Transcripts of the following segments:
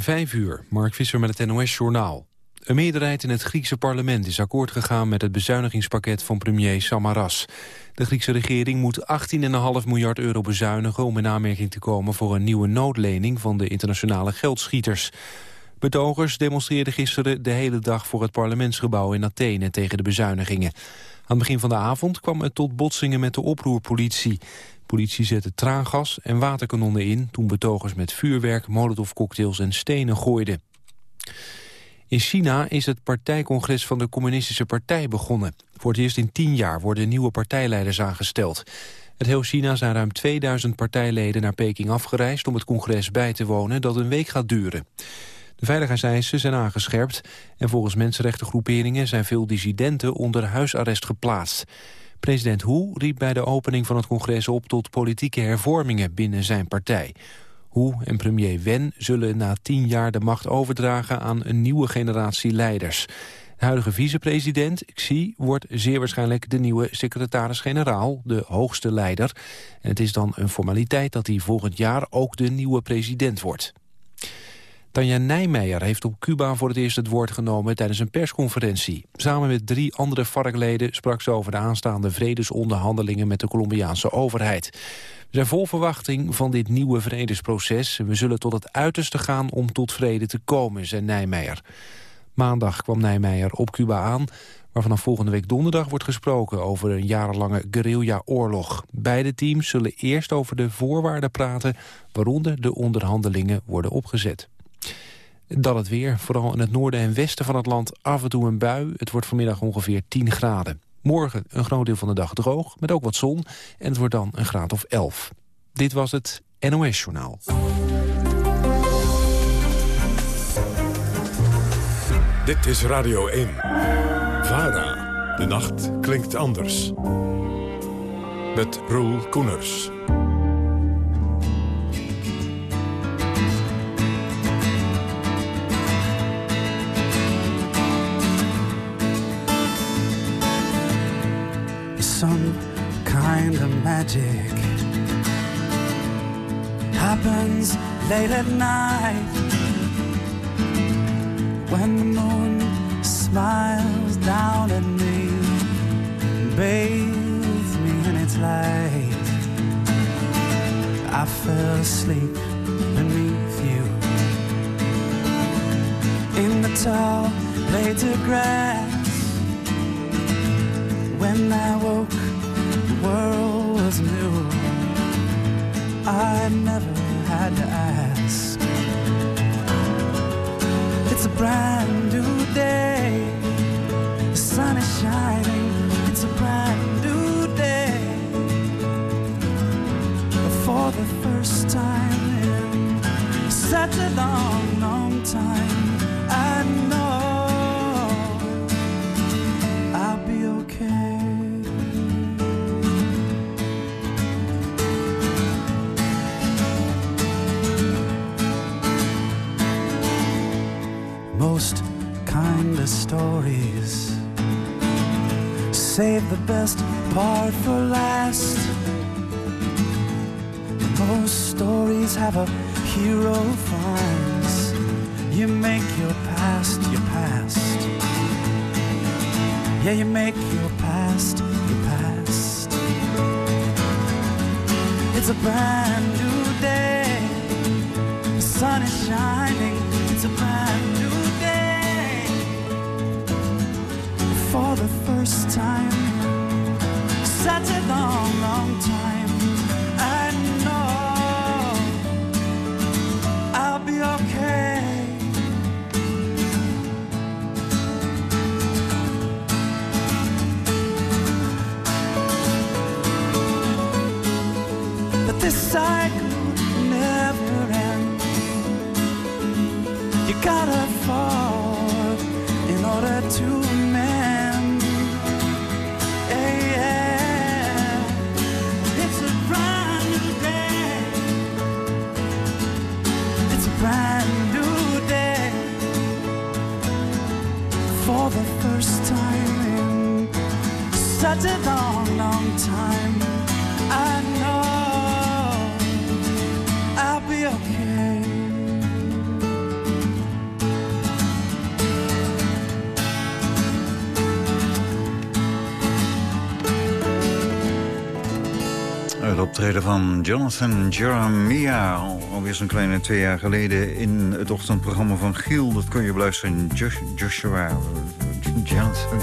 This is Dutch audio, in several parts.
Vijf uur, Mark Visser met het NOS-journaal. Een meerderheid in het Griekse parlement is akkoord gegaan met het bezuinigingspakket van premier Samaras. De Griekse regering moet 18,5 miljard euro bezuinigen om in aanmerking te komen voor een nieuwe noodlening van de internationale geldschieters. Betogers demonstreerden gisteren de hele dag voor het parlementsgebouw in Athene tegen de bezuinigingen. Aan het begin van de avond kwam het tot botsingen met de oproerpolitie. Politie zette traangas en waterkanonnen in... toen betogers met vuurwerk, molotovcocktails en stenen gooiden. In China is het partijcongres van de Communistische Partij begonnen. Voor het eerst in tien jaar worden nieuwe partijleiders aangesteld. Het heel China zijn ruim 2000 partijleden naar Peking afgereisd... om het congres bij te wonen dat een week gaat duren. De veiligheidseisen zijn aangescherpt... en volgens mensenrechtengroeperingen zijn veel dissidenten onder huisarrest geplaatst. President Hu riep bij de opening van het congres op tot politieke hervormingen binnen zijn partij. Hu en premier Wen zullen na tien jaar de macht overdragen aan een nieuwe generatie leiders. De huidige vicepresident, Xi, wordt zeer waarschijnlijk de nieuwe secretaris-generaal, de hoogste leider. En het is dan een formaliteit dat hij volgend jaar ook de nieuwe president wordt. Tanja Nijmeijer heeft op Cuba voor het eerst het woord genomen tijdens een persconferentie. Samen met drie andere FARC-leden sprak ze over de aanstaande vredesonderhandelingen met de Colombiaanse overheid. We zijn vol verwachting van dit nieuwe vredesproces. We zullen tot het uiterste gaan om tot vrede te komen, zei Nijmeijer. Maandag kwam Nijmeijer op Cuba aan, waar vanaf volgende week donderdag wordt gesproken over een jarenlange guerrilla-oorlog. Beide teams zullen eerst over de voorwaarden praten waaronder de onderhandelingen worden opgezet. Dan het weer, vooral in het noorden en westen van het land af en toe een bui. Het wordt vanmiddag ongeveer 10 graden. Morgen een groot deel van de dag droog, met ook wat zon. En het wordt dan een graad of 11. Dit was het NOS Journaal. Dit is Radio 1. VARA. De nacht klinkt anders. Met Roel Koeners. Magic happens late at night when the moon smiles down at me and bathes me in its light. I fell asleep beneath you in the tall blades of grass when I woke, the world was new. I never had to ask. It's a brand new day. The sun is shining. It's a brand new day. For the first time in such a long, long time, I stories. Save the best part for last. Most stories have a hero finds. You make your past your past. Yeah, you make your past your past. It's a brand new day. The sun is shining. Such a long, long time. I know I'll be okay. But this cycle optreden van Jonathan Jeremiah. Alweer zo'n kleine twee jaar geleden in het ochtendprogramma van Giel. Dat kun je beluisteren. Joshua. Jonathan.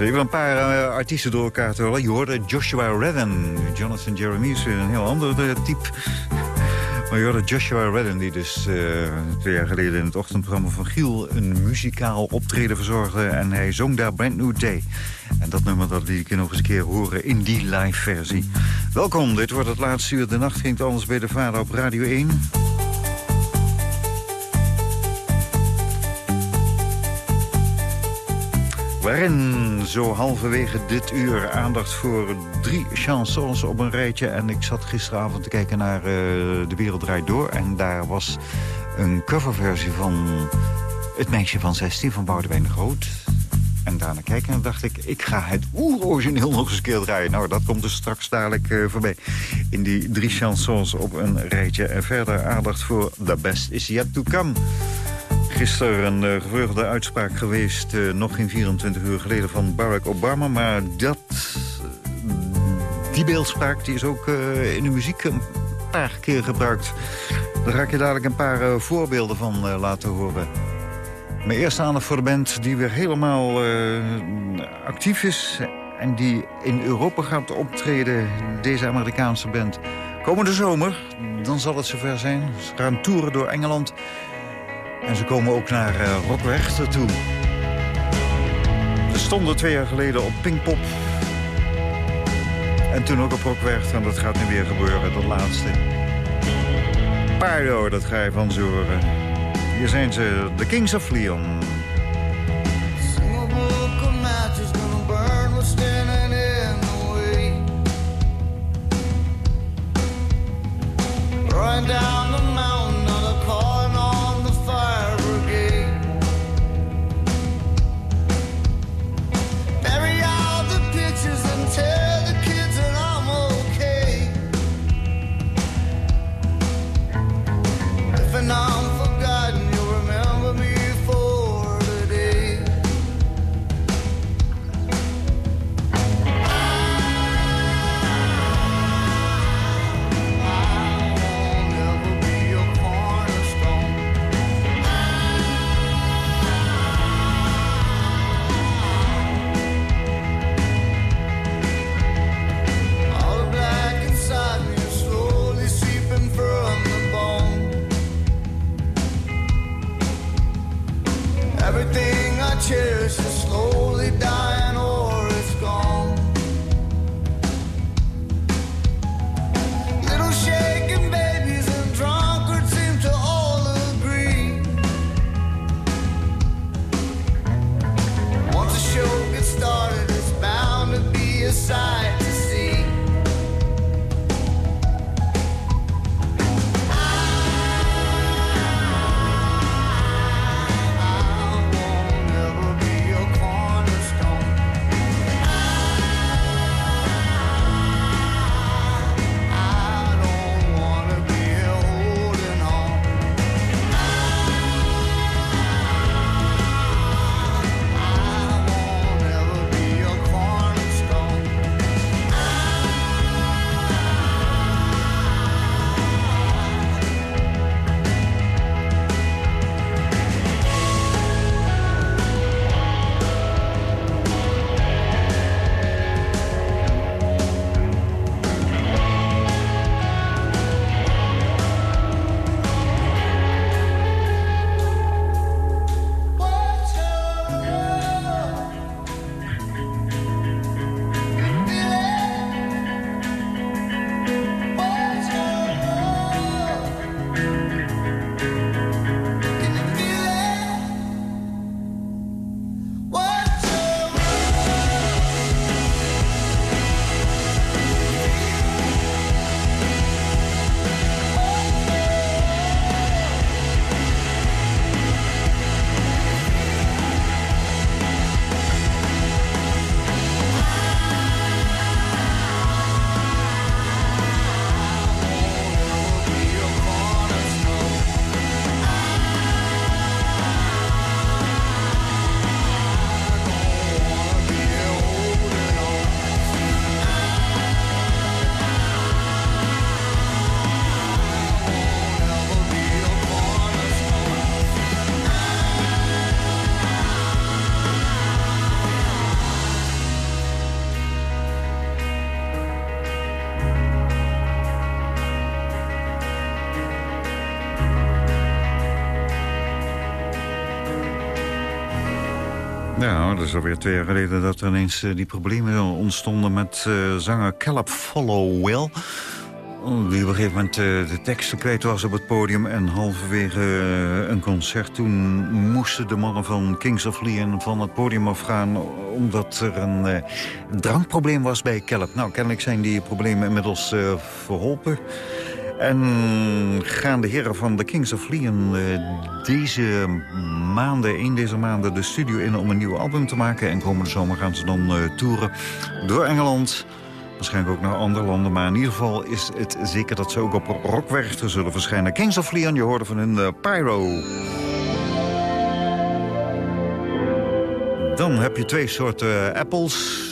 Even een paar uh, artiesten door elkaar te horen. Je hoorde Joshua Redden. Jonathan Jeremiah is een heel ander uh, type. Maar je hoorde Joshua Redden, die dus uh, twee jaar geleden in het ochtendprogramma van Giel... een muzikaal optreden verzorgde en hij zong daar Brand New Day. En dat nummer dat liet ik nog eens een keer horen in die live versie. Welkom, dit wordt het laatste uur. De nacht ging anders bij de vader op Radio 1. Waarin zo halverwege dit uur aandacht voor drie chansons op een rijtje. En ik zat gisteravond te kijken naar uh, De Wereld Draait Door. En daar was een coverversie van Het Meisje van 16 van Boudewijn de Groot. En daarna kijken en dacht ik, ik ga het oerorigineel nog eens een keer draaien. Nou, dat komt dus straks dadelijk uh, voorbij. In die drie chansons op een rijtje. En verder aandacht voor The Best Is Yet To Come. Gisteren een uh, gevreugde uitspraak geweest, uh, nog geen 24 uur geleden, van Barack Obama. Maar dat, die beeldspraak die is ook in de muziek een paar keer gebruikt. Daar ga ik je dadelijk een paar voorbeelden van laten horen. Mijn eerste aandacht voor de band die weer helemaal actief is... en die in Europa gaat optreden, deze Amerikaanse band. Komende zomer, dan zal het zover zijn. Ze gaan toeren door Engeland... En ze komen ook naar uh, toe. Ze stonden twee jaar geleden op Pinkpop. En toen ook op Rockwerchter. En dat gaat nu weer gebeuren, dat laatste. Pardo, dat ga je van ze horen. Hier zijn ze, de Kings of Leon. down the on. Ja, dat is alweer twee jaar geleden dat er ineens uh, die problemen ontstonden met uh, zanger Caleb Followell. Die op een gegeven moment uh, de teksten kwijt was op het podium. En halverwege een concert toen moesten de mannen van Kings of Leon van het podium afgaan. Omdat er een drankprobleem was bij Caleb. Nou, kennelijk zijn die problemen inmiddels verholpen. En gaan de heren van de Kings of Leon deze maanden, in deze maanden de studio in om een nieuw album te maken. En komende zomer gaan ze dan uh, toeren door Engeland. Waarschijnlijk ook naar andere landen. Maar in ieder geval is het zeker dat ze ook op Rockwerchter zullen verschijnen. Kings of Leon, je hoorde van hun uh, Pyro. Dan heb je twee soorten apples.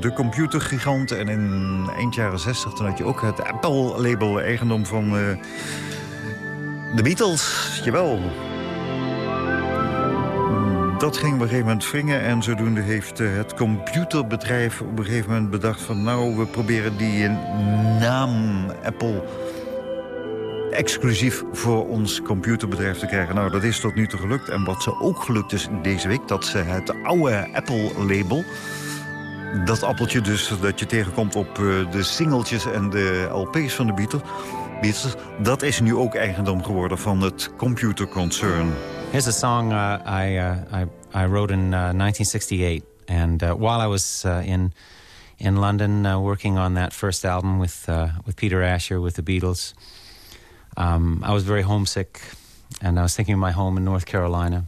De, computergigant. En in eind jaren 60 toen had je ook het Apple-label eigendom van uh, de Beatles. Jawel, dat ging op een gegeven moment wringen en zodoende heeft eh, het computerbedrijf op een gegeven moment bedacht van nou, we proberen die naam Apple exclusief voor ons computerbedrijf te krijgen. Nou, dat is tot nu toe gelukt. En wat ze ook gelukt is deze week, dat ze het oude Apple-label... dat appeltje dus dat je tegenkomt op eh, de singeltjes en de LP's van de Beatles... Beatles dat is nu ook eigendom geworden van het computerconcern. Here's a song uh, I, uh, I, I wrote in 1968, uh, and uh, while I was uh, in in London working on that first album with with Peter Asher with the Beatles, um, I was very homesick, and I was thinking of my home in North Carolina.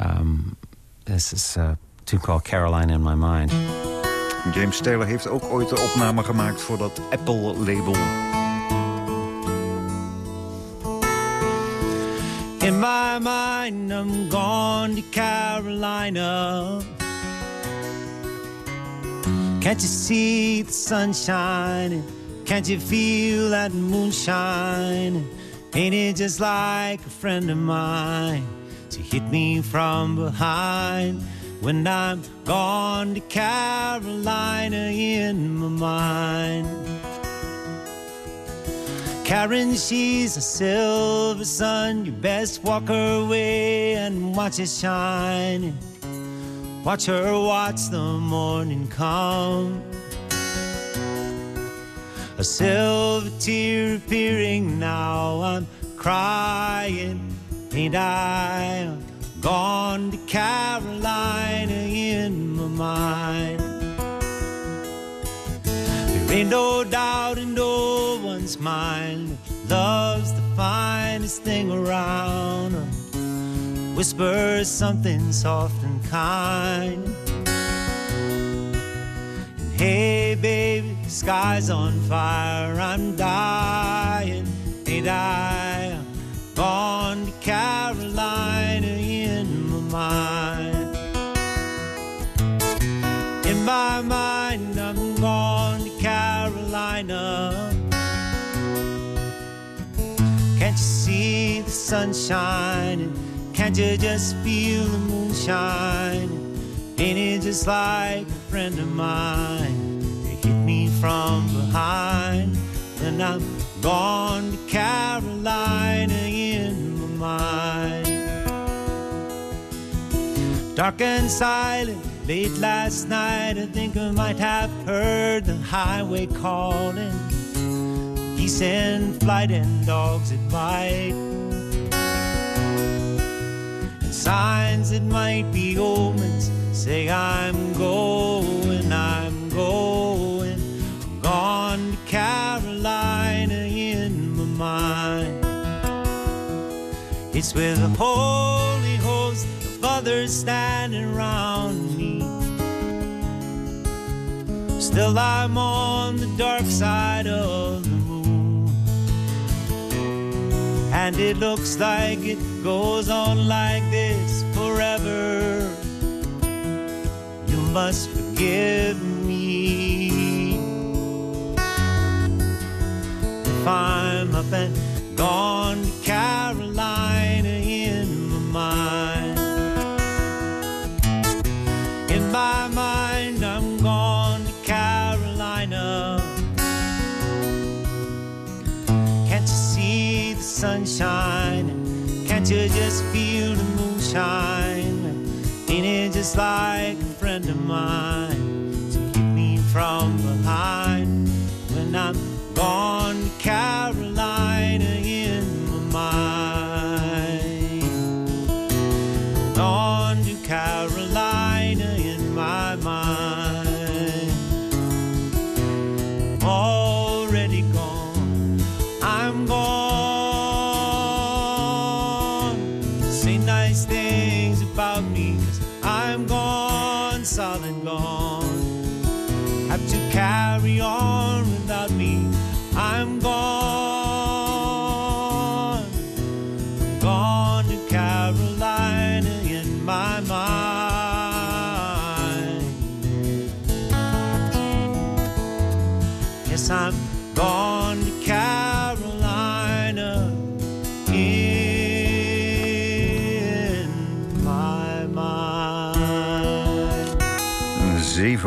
Um, this is tune called Carolina in My Mind. James Taylor heeft ook ooit de opname gemaakt voor dat Apple-label. In my mind, I'm gone to Carolina. Can't you see the sun shining? Can't you feel that moonshine? Ain't it just like a friend of mine to hit me from behind when I'm gone to Carolina in my mind? Karen, she's a silver sun. You best walk her way and watch it shine. Watch her watch the morning come. A silver tear appearing now. I'm crying, ain't I? Gone to Carolina in my mind. There ain't no doubt in no one's mind love's the finest thing around. Whisper something soft and kind. And hey, baby, the sky's on fire. I'm dying, ain't I? Gone mind, I'm gone to Carolina. Can't you see the sun shining? Can't you just feel the moon shining? Ain't it just like a friend of mine? They hit me from behind, and I'm gone to Carolina in my mind. Dark and silent, late last night, I think I might have heard the highway calling geese in flight and dogs that bite. And signs that might be omens say, I'm going, I'm going. I'm gone to Carolina in my mind. It's with a holy host of others standing around me. Still, I'm on the dark side of the moon. and it looks like it goes on like this forever. You must forgive me if I'm up and gone to Carolina in my mind. In my mind, sunshine? Can't you just feel the moonshine? Ain't it just like a friend of mine to keep me from behind when I'm gone to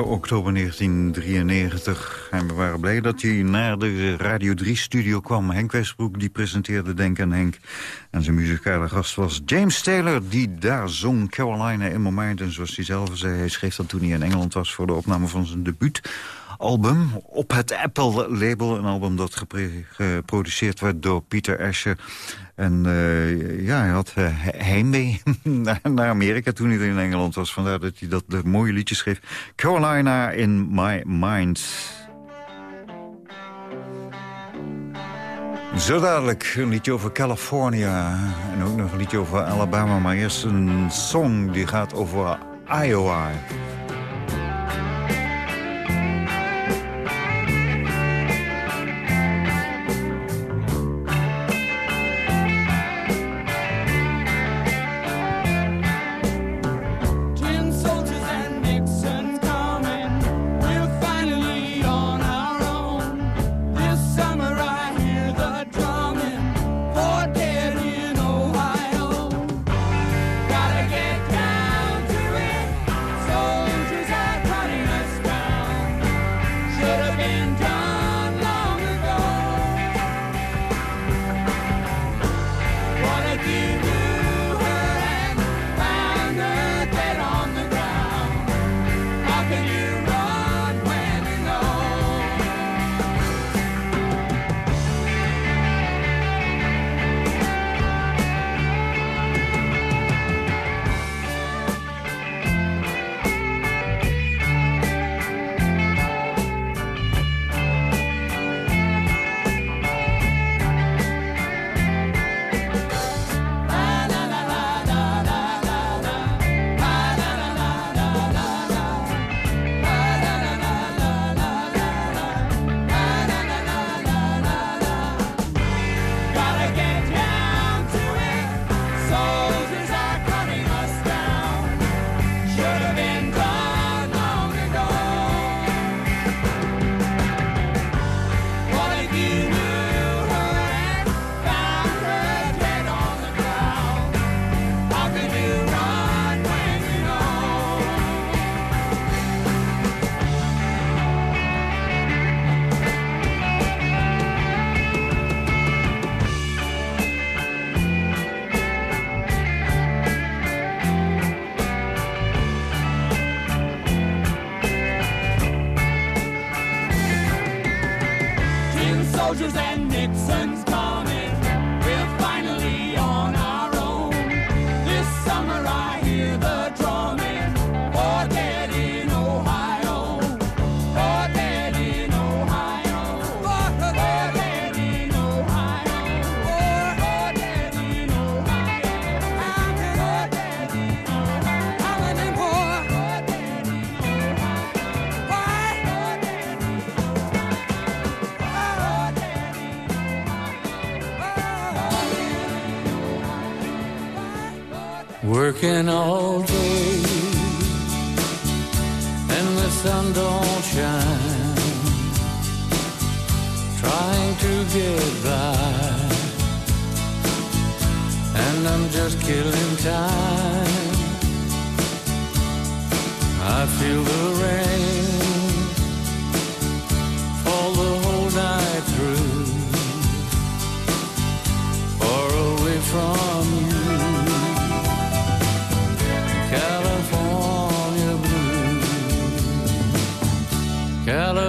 7 oktober 1993. En we waren blij dat hij naar de Radio 3-studio kwam. Henk Westbroek die presenteerde Denk aan Henk. En zijn muzikale gast was James Taylor... die daar zong Carolina in My Mind. En zoals hij zelf zei, hij schreef dat toen hij in Engeland was... voor de opname van zijn debuutalbum op het Apple-label. Een album dat geproduceerd werd door Peter Asher. En eh, ja, hij had eh, heimwee naar, naar Amerika toen hij in Engeland was. Vandaar dat hij dat de mooie liedje schreef. Carolina in My Mind. Zo dadelijk een liedje over California. En ook nog een liedje over Alabama. Maar eerst een song die gaat over Iowa.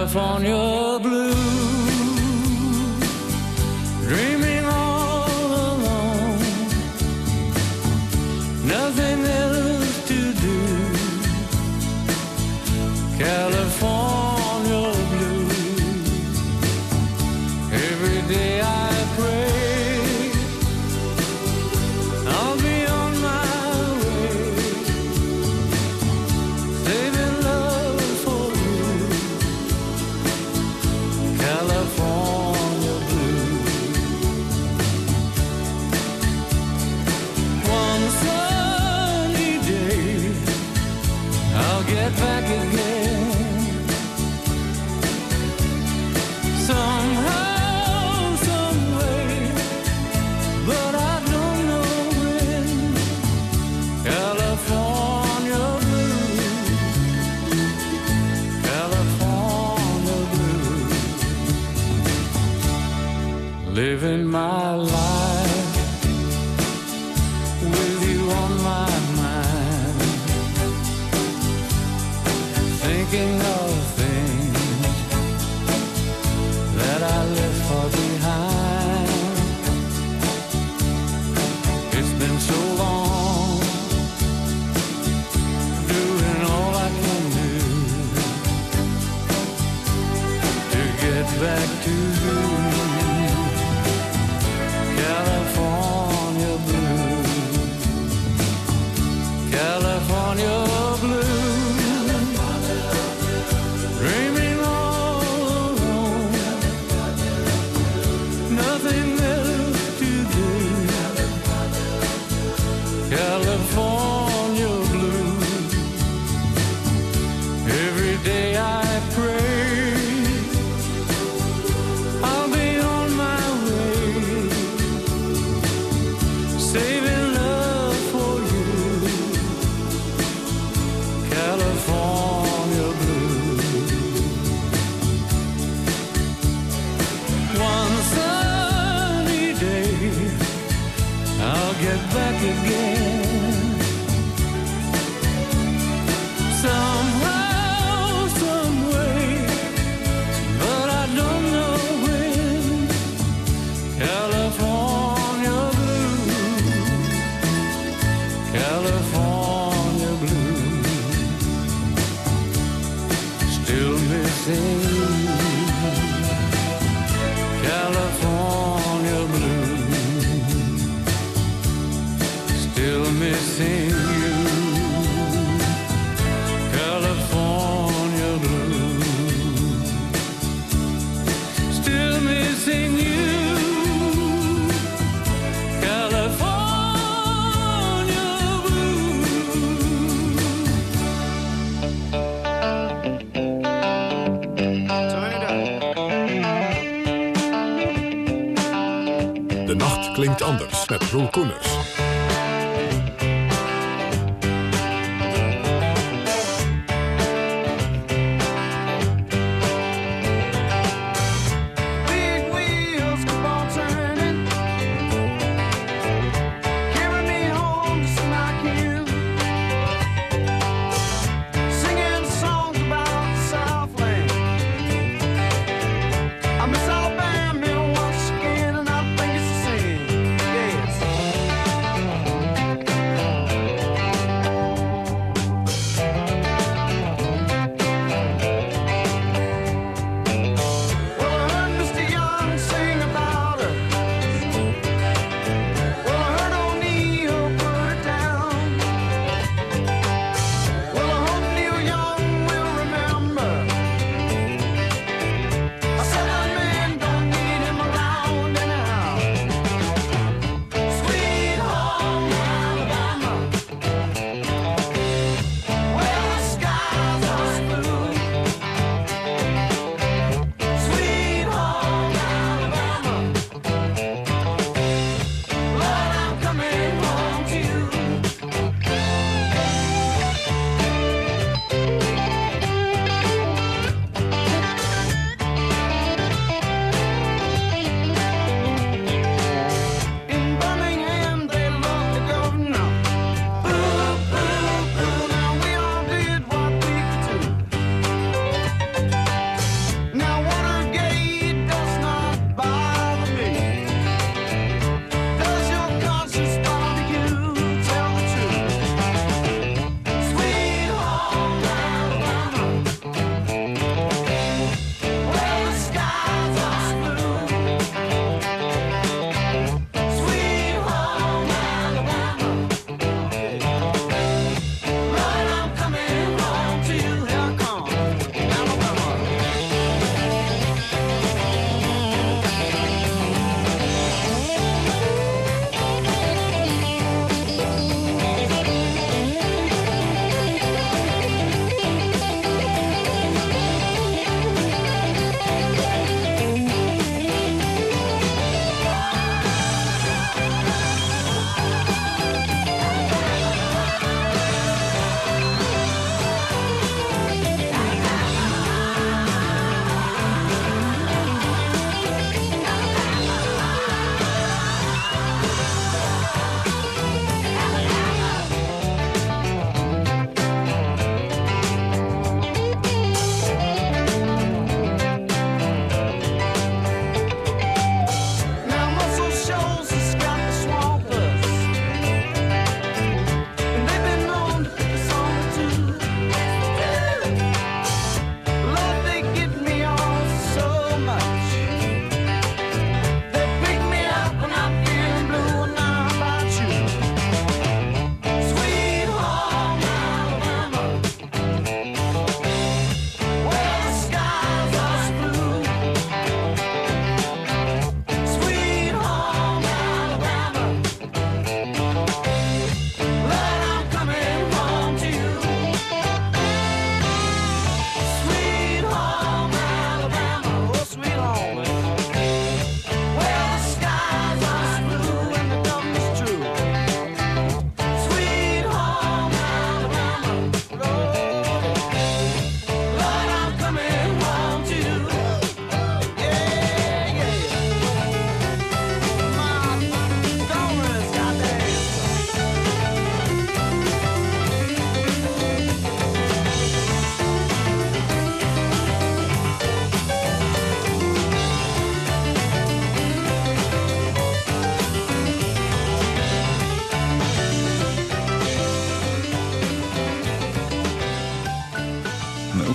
California blue. My life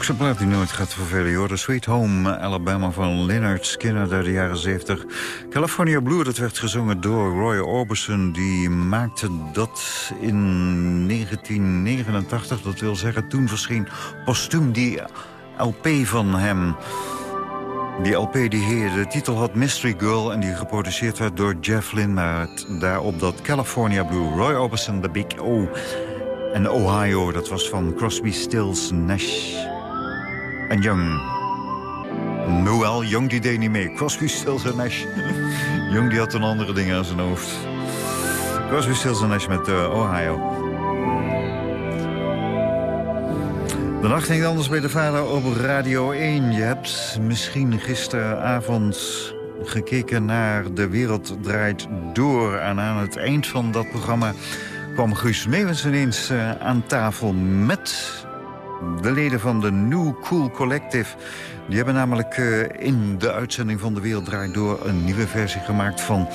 Zo'n plaat die nooit gaat vervelen. Je hoorde Sweet Home Alabama van Leonard Skinner uit de jaren 70. California Blue, dat werd gezongen door Roy Orbison. Die maakte dat in 1989. Dat wil zeggen, toen verscheen postuum die LP van hem. Die LP die heer, de titel had Mystery Girl en die geproduceerd werd door Jeff Lynne. Maar daarop dat California Blue, Roy Orbison, The Big O. En Ohio, dat was van Crosby, Stills, Nash en Young. Noel, Young die deed niet mee. Crosby, Stills en Nash. Die had een andere dingen aan zijn hoofd. Crosby, Stills en Nash met uh, Ohio. De nacht ging anders bij de vader op Radio 1. Je hebt misschien gisteravond gekeken naar De Wereld Draait Door. En aan het eind van dat programma kwam Guus Meeuwens ineens uh, aan tafel met de leden van de New Cool Collective. Die hebben namelijk uh, in de uitzending van De Wereld Draait Door... een nieuwe versie gemaakt van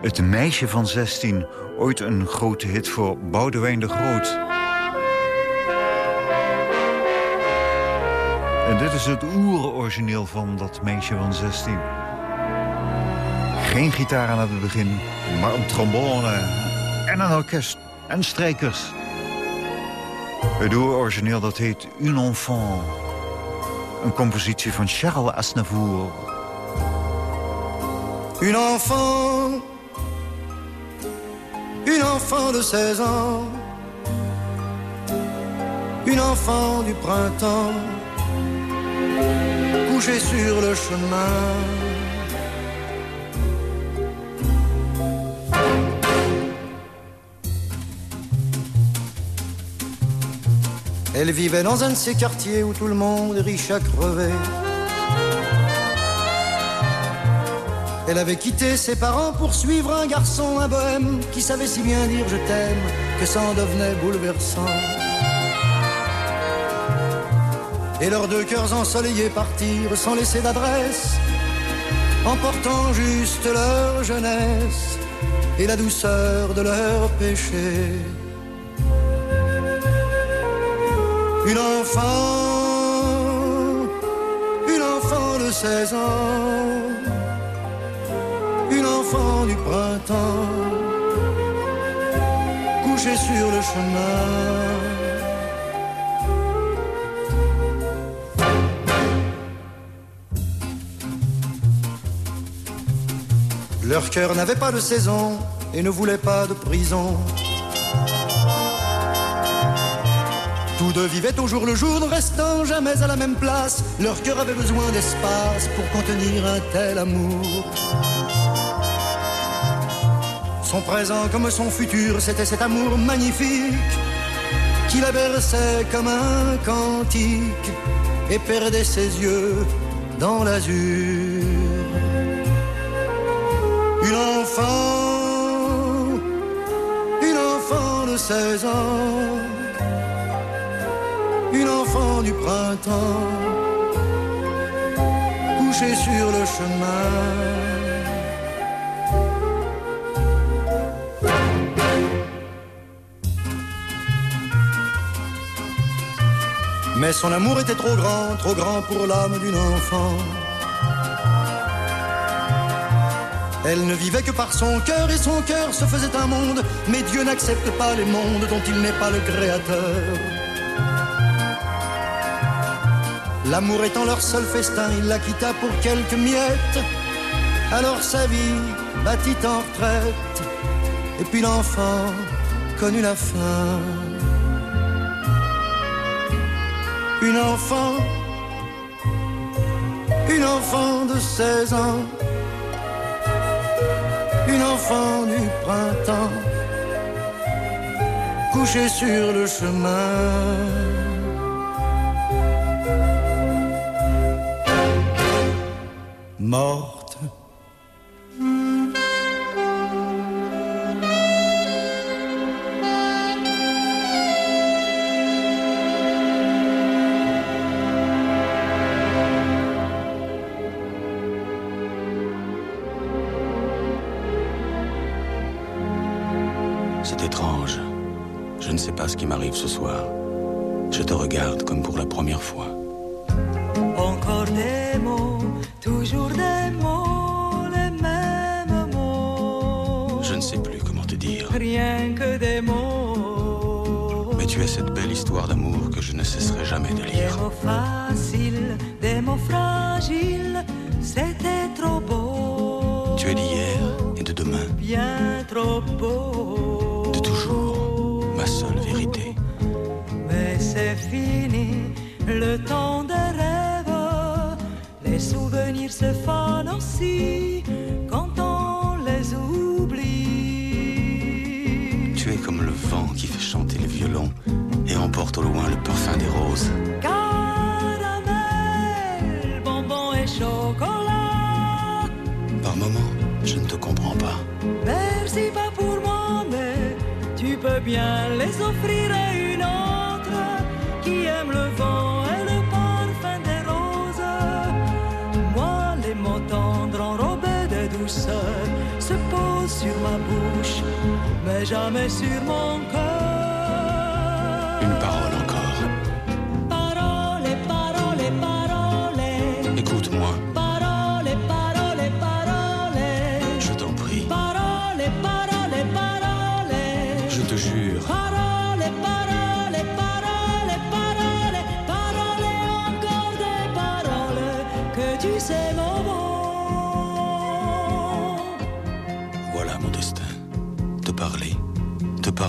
Het Meisje van 16. Ooit een grote hit voor Boudewijn de Groot. En dit is het oerorigineel van dat meisje van 16. Geen gitaar aan het begin, maar een trombone en een orkest en strijkers. Het oerorigineel dat heet Un Enfant. Een compositie van Charles Aznavour. Une enfant, une enfant de 16 ans, une enfant du printemps, couchée sur le chemin. Elle vivait dans un de ces quartiers où tout le monde est riche à crever. Elle avait quitté ses parents pour suivre un garçon, un bohème, qui savait si bien dire je t'aime que ça en devenait bouleversant. Et leurs deux cœurs ensoleillés partirent sans laisser d'adresse, emportant juste leur jeunesse et la douceur de leur péché. Une enfant, une enfant de 16 ans, une enfant du printemps, couchée sur le chemin. Leur cœur n'avait pas de saison et ne voulait pas de prison. Tous deux vivaient au jour le jour, ne restant jamais à la même place. Leur cœur avait besoin d'espace pour contenir un tel amour. Son présent comme son futur, c'était cet amour magnifique qui la berçait comme un cantique et perdait ses yeux dans l'azur. Une enfant, une enfant de 16 ans du printemps, couchée sur le chemin. Mais son amour était trop grand, trop grand pour l'âme d'une enfant. Elle ne vivait que par son cœur et son cœur se faisait un monde. Mais Dieu n'accepte pas les mondes dont il n'est pas le créateur. L'amour étant leur seul festin, il la quitta pour quelques miettes. Alors sa vie battit en retraite, et puis l'enfant connut la fin. Une enfant, une enfant de 16 ans, une enfant du printemps, couchée sur le chemin. C'est étrange. Je ne sais pas ce qui m'arrive ce soir. Je te regarde comme pour la première fois. Se fanent aussi quand on les oublie. Tu es comme le vent qui fait chanter le violon et emporte au loin le parfum des roses. Caramel, bonbon et chocolat. Par moments, je ne te comprends pas. Merci pas pour moi, mais tu peux bien les offrir à une autre qui aime le vent sur ma bouche, mais jamais sur mon cœur.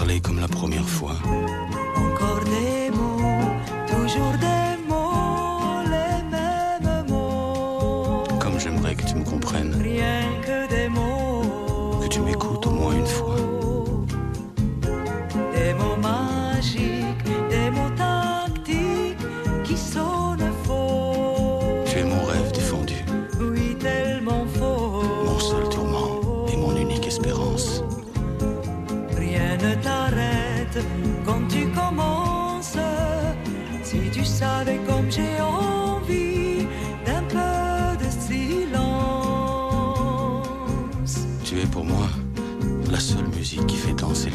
Parler comme la première fois.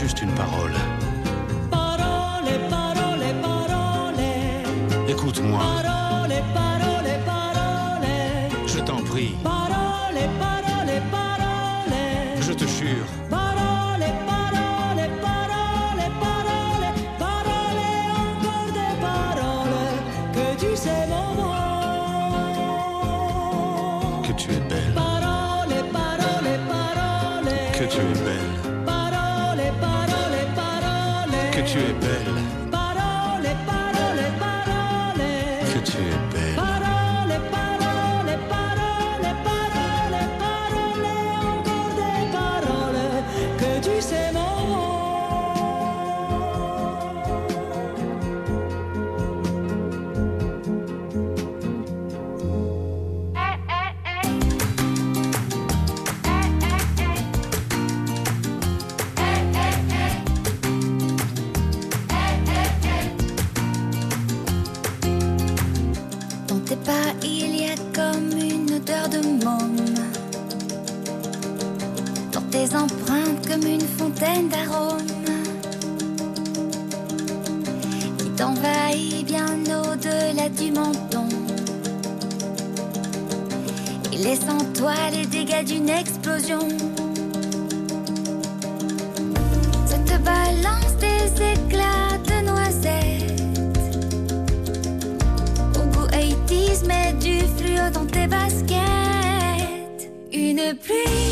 Juste une parole. Parole, parole, parole, Écoute-moi, parole, parole, parole. je t'en prie, t'envahit bien au-delà du menton. Et laisse en toi les dégâts d'une explosion. Ça te balance des éclats de noisettes. Au goût 80s, mets du fluo dans tes baskets. Une pluie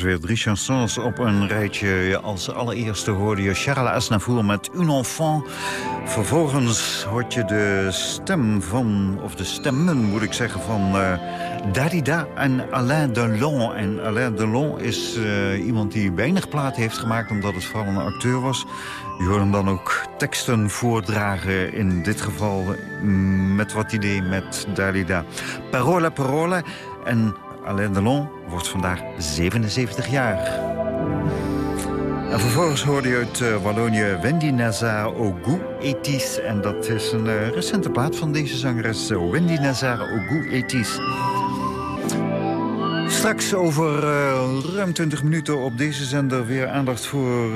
80s Dat waren dus weer drie chansons op een rijtje. Als allereerste hoorde je Charles Aznavour met Un Enfant. Vervolgens hoort je de stem van, of de stemmen moet ik zeggen, van eh Darida en Alain Delon. En Alain Delon is eh, iemand die weinig plaat heeft gemaakt... omdat het vooral een acteur was. Je hoort hem dan ook teksten voordragen, in dit geval mm, met wat hij deed met Dalida. Parola Parola en Alain Delon wordt vandaag 77 jaar. En vervolgens hoorde je uit eh, Wallonië Wendy Nazar Ogou Etis. En dat is een eh, recente plaat van deze zangeres eh, Wendy Nazar Ogou Etis. Straks over ruim 20 minuten op deze zender weer aandacht voor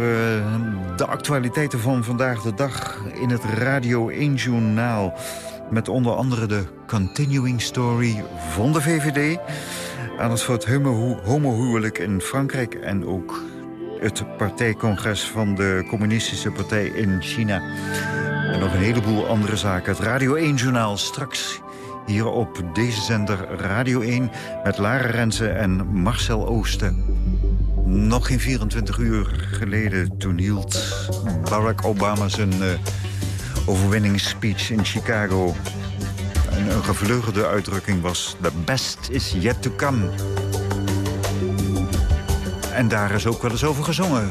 de actualiteiten van vandaag de dag in het Radio 1 Journaal. Met onder andere de continuing story van de VVD. Voor het homo- homohuwelijk in Frankrijk en ook het partijcongres van de communistische partij in China. En nog een heleboel andere zaken. Het Radio 1 Journaal straks hier op deze zender Radio 1... met Lara Rensen en Marcel Oosten. Nog geen 24 uur geleden toen hield Barack Obama zijn eh, overwinningsspeech in Chicago. En een gevleugelde uitdrukking was... The best is yet to come. En daar is ook wel eens over gezongen.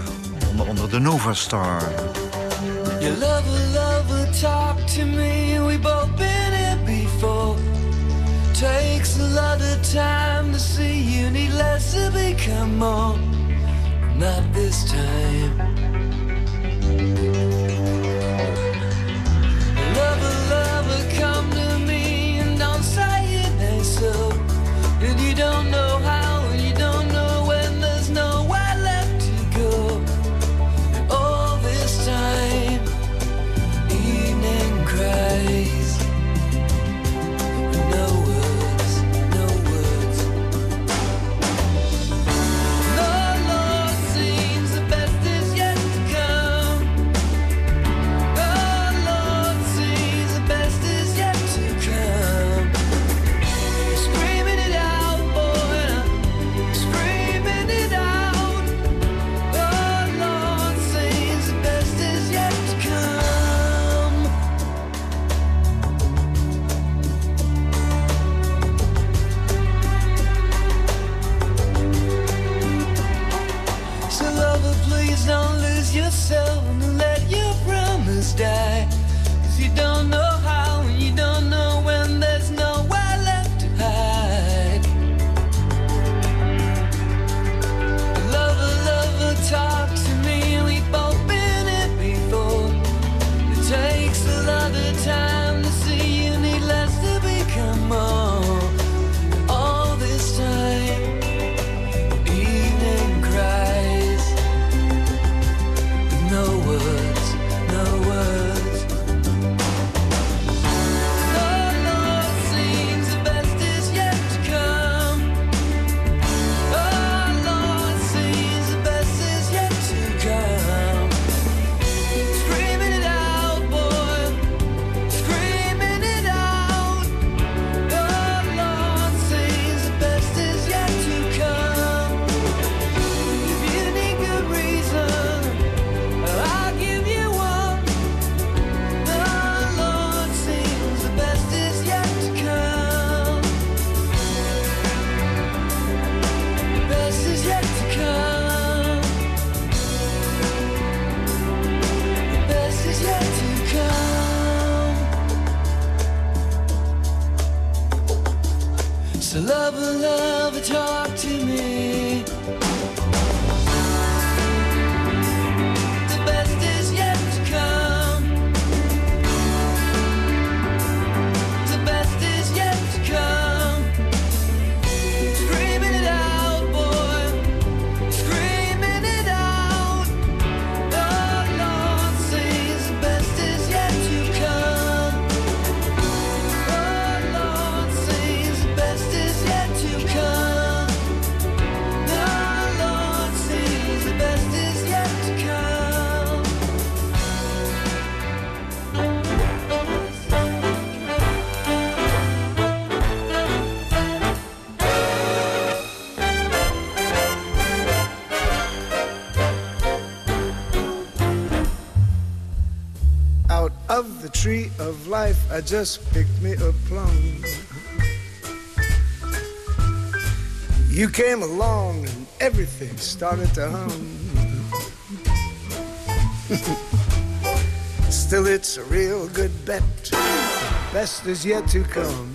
Onder andere de Nova Star. Your lover, lover, talk to me. We both been here before. Takes a lot of time to see you. Need less to become more. Not this time. You don't know how, I just picked me a plum. You came along and everything started to hum. Still, it's a real good bet. The Best is yet to come.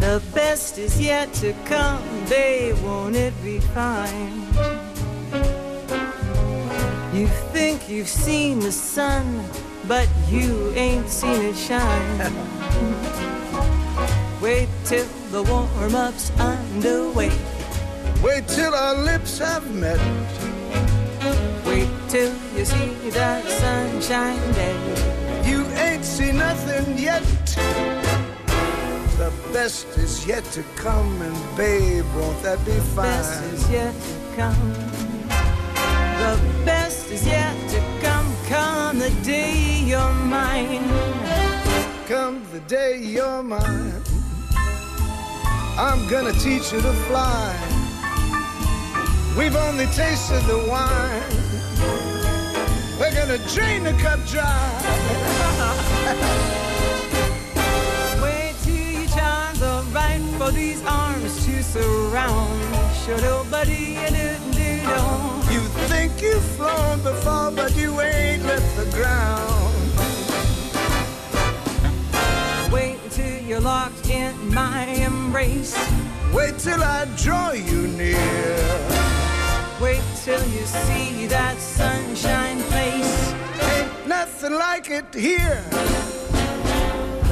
The best is yet to come, babe, won't it be fine? You think you've seen the sun, but you ain't seen it shine. Wait till the warm-up's underway. Wait till our lips have met. Wait till you see that sunshine day. You ain't seen nothing yet. The best is yet to come, and babe, won't that be fine? The best is yet to come. The best is yet to come. Come the day you're mine. Come the day you're mine, I'm gonna teach you to fly. We've only tasted the wine. We're gonna drain the cup dry. Wait till your charms are right for these arms to surround. Should nobody do do. You think you've flown before, but you ain't left the ground. Locked in my embrace. Wait till I draw you near. Wait till you see that sunshine face. Ain't nothing like it here.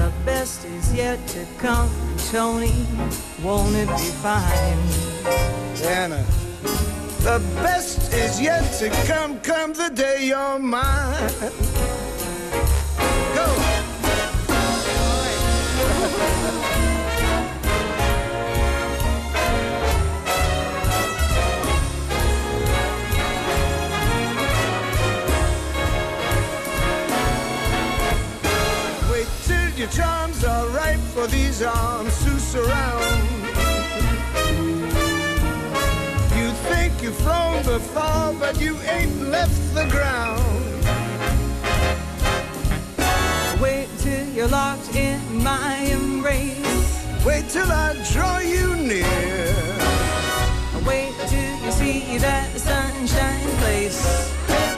The best is yet to come, Tony. Won't it be fine? Anna, the best is yet to come. Come the day you're mine. Your charms are right for these arms to surround. You think you've flown before, but you ain't left the ground. Wait till you're locked in my embrace. Wait till I draw you near. Wait till you see that sunshine place.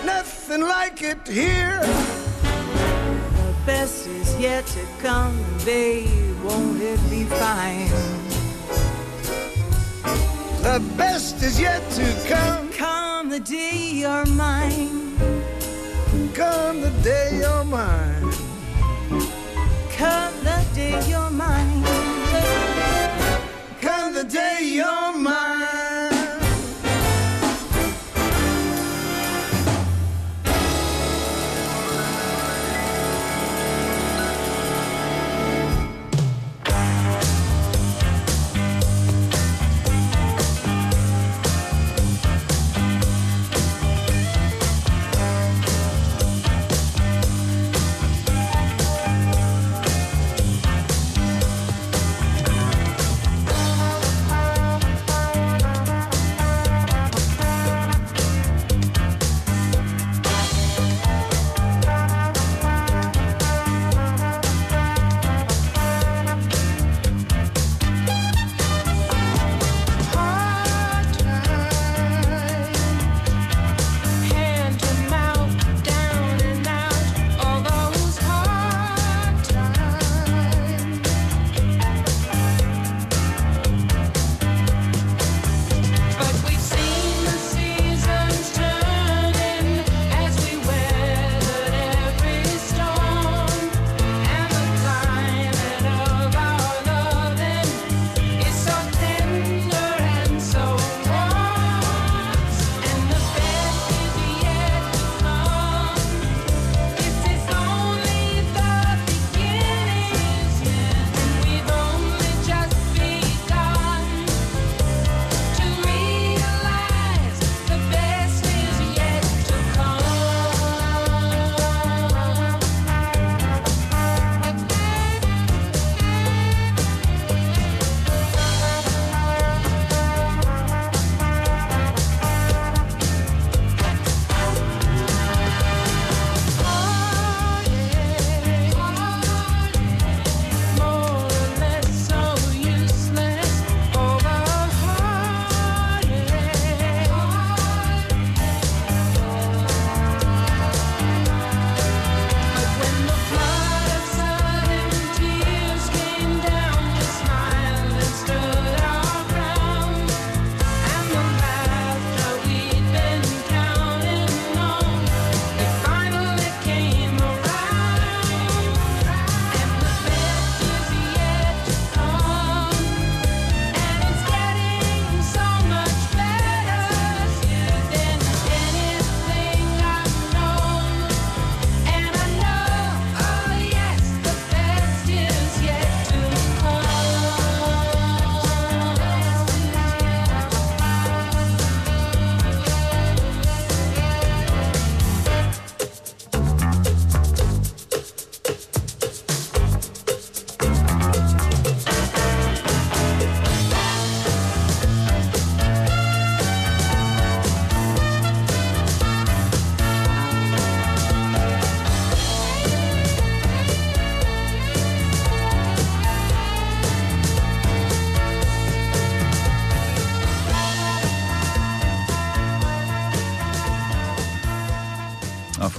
Nothing like it here. The best is yet to come, babe. Won't it be fine? The best is yet to come. Come the day you're mine. Come the day you're mine. Come the day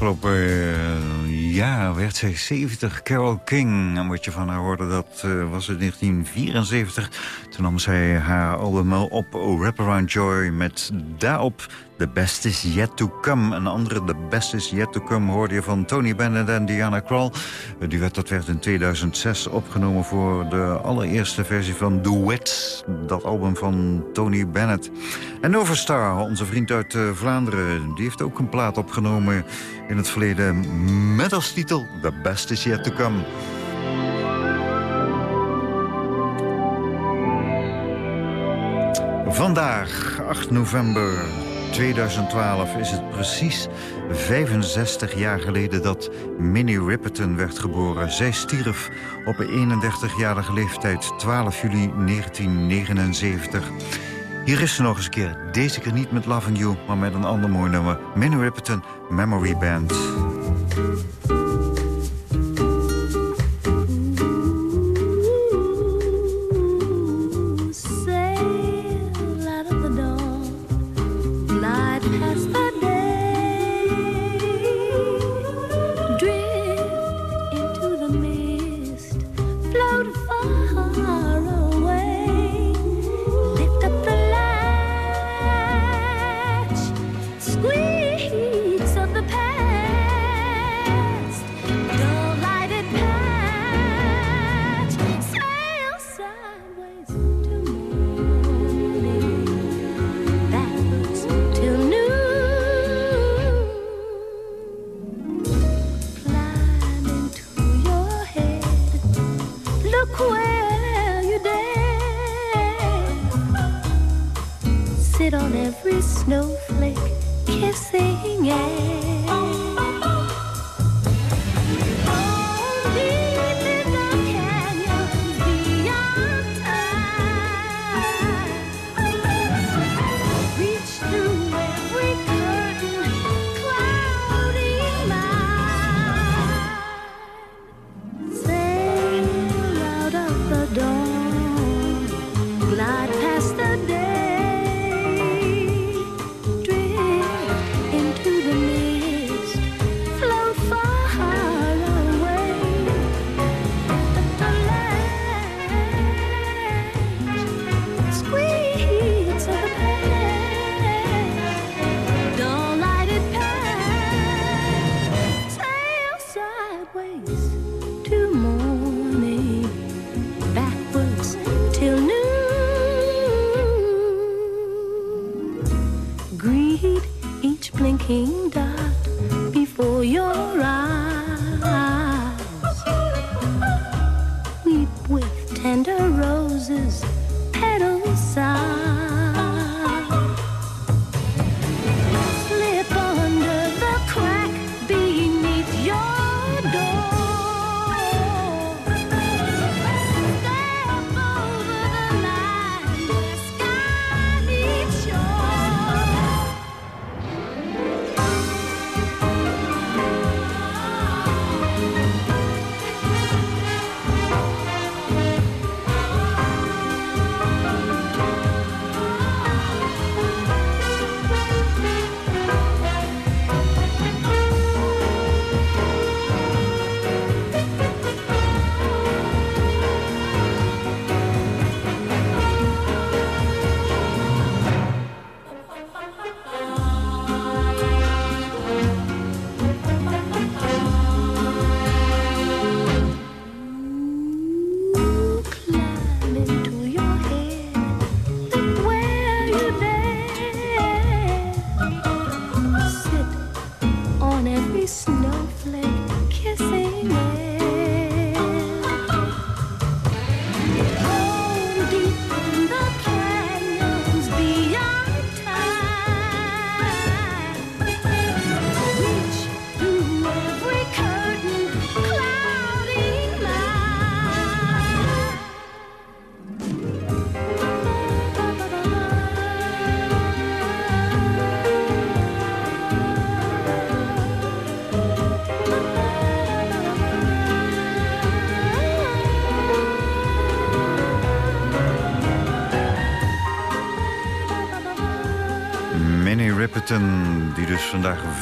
afgelopen eh, jaar werd zij 70. Carol King. En wat je van haar hoorde, dat eh, was in 1974. Toen nam zij haar album op Wraparound Joy met daarop The Best Is Yet To Come. Een andere The Best Is Yet To Come hoorde je van Tony Bennett en Diana Krall. Eh, Die werd, dat werd in 2006 opgenomen voor de allereerste versie van Duets. Dat album van Tony Bennett. En Novastar, onze vriend uit eh, Vlaanderen, die heeft ook een plaat opgenomen in het verleden met als titel The Best Is Yet To Come. Vandaag, 8 november 2012, is het precies 65 jaar geleden dat Minnie Riperton werd geboren. Zij stierf op een 31-jarige leeftijd, 12 juli 1979. Hier is ze nog eens een keer. Deze keer niet met Loving You, maar met een ander mooi nummer. Minnie Riperton, Memory Band.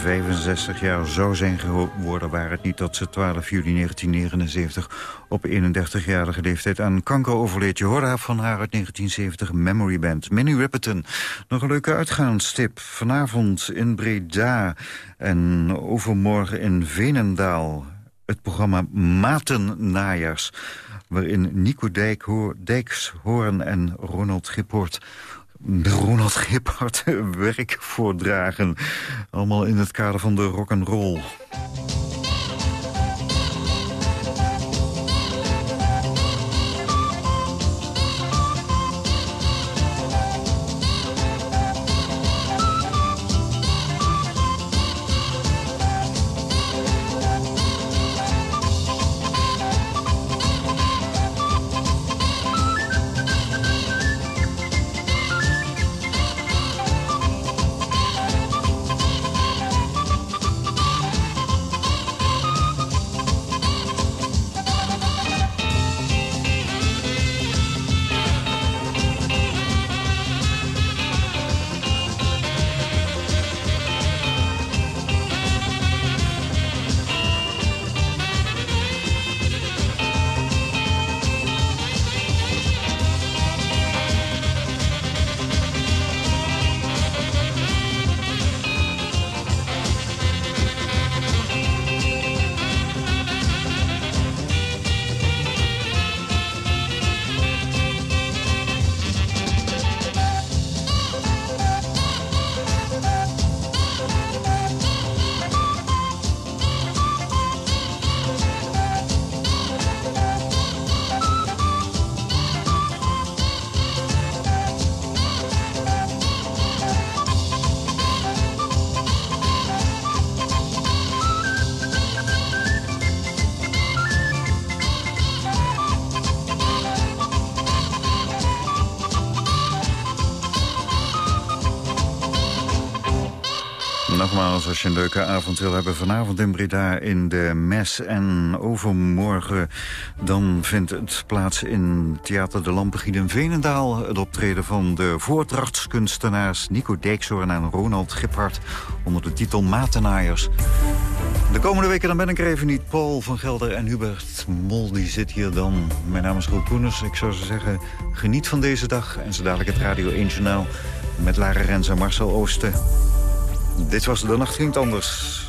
65 jaar zou zijn geworden... waar het niet dat ze 12 juli 1979 op 31-jarige leeftijd aan kanker overleed. Je hoorde haar van haar uit 1970 Memory Band. Minnie Riperton, nog een leuke uitgaanstip. Vanavond in Breda en overmorgen in Venendaal. Het programma Matennajers waarin Nico Dijkhoor, Dijkshoorn en Ronald Gipport Ronald Gippard werk voordragen. Allemaal in het kader van de rock and roll. Je een leuke avond wil hebben vanavond in Breda in de Mes. En overmorgen dan vindt het plaats in Theater de Lampegied in Venendaal. Het optreden van de voordrachtskunstenaars Nico Dijkshoorn en Ronald Giphart onder de titel Matenaaiers. De komende weken dan ben ik er even niet. Paul van Gelder en Hubert Mol, die zit hier dan. Mijn naam is Roel Koeners. Ik zou ze zeggen, geniet van deze dag. En zo dadelijk het Radio 1 Journaal met Lara Rens en Marcel Oosten. Dit was De Nacht Ging Anders.